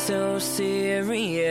So serious?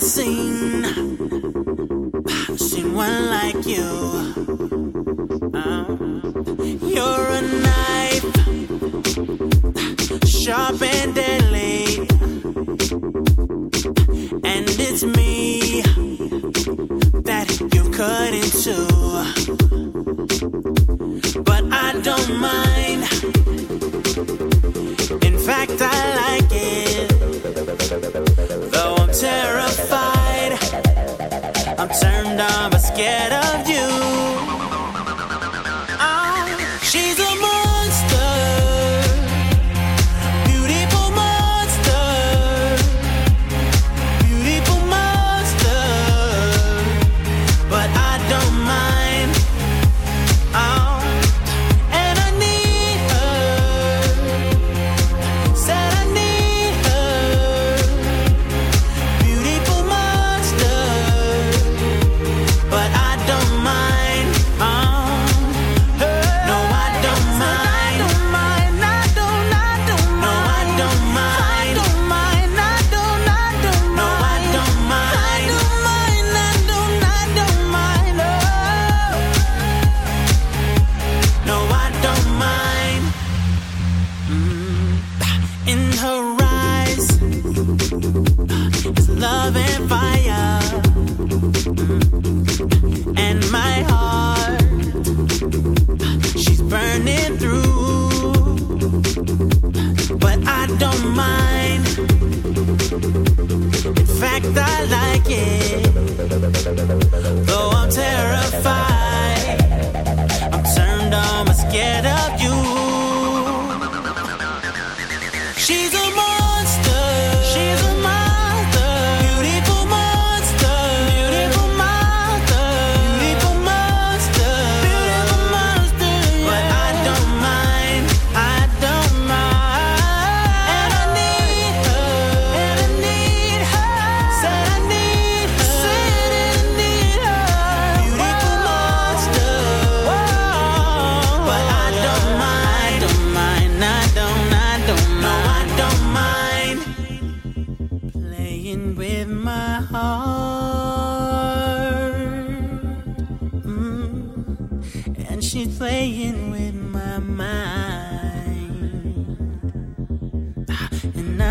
never seen seen one like you. Uh, you're a knife, sharp and dead.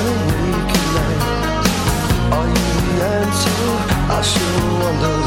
awake at night. Are you the answer? I sure wonder.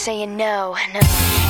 saying no, no.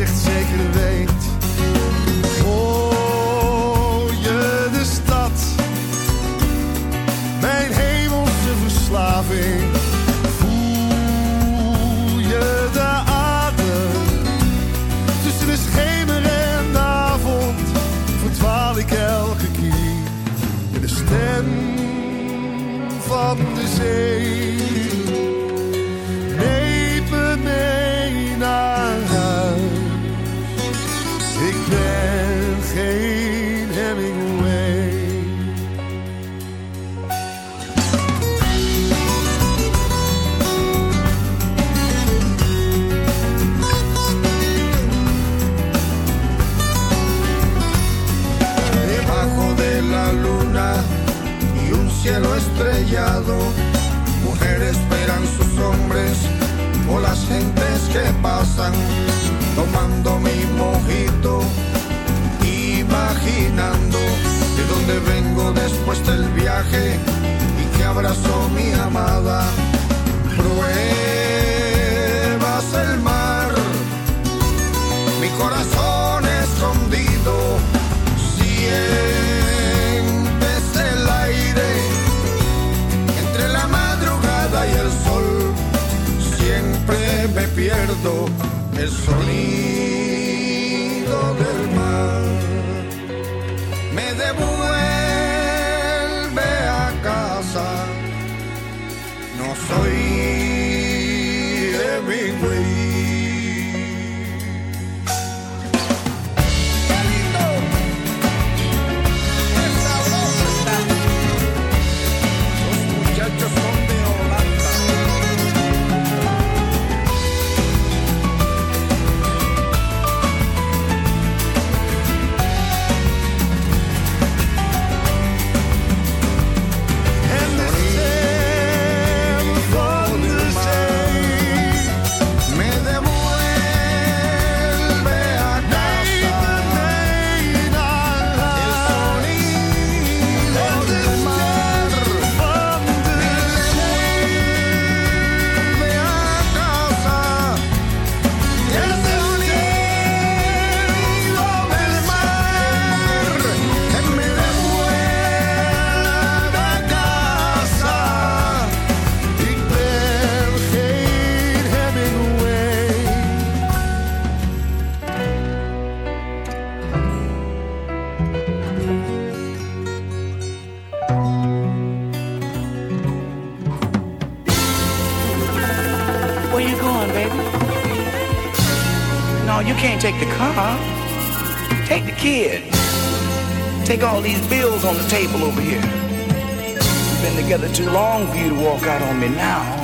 het zeker weet. Je de stad, mijn hemelse verslaving. Voel je de adem tussen de schemer en de avond? Verdwaal ik elke keer in de stem van de zee. el sonido. table over here. We've been together too long for you to walk out on me now.